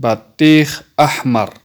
batij ahmar.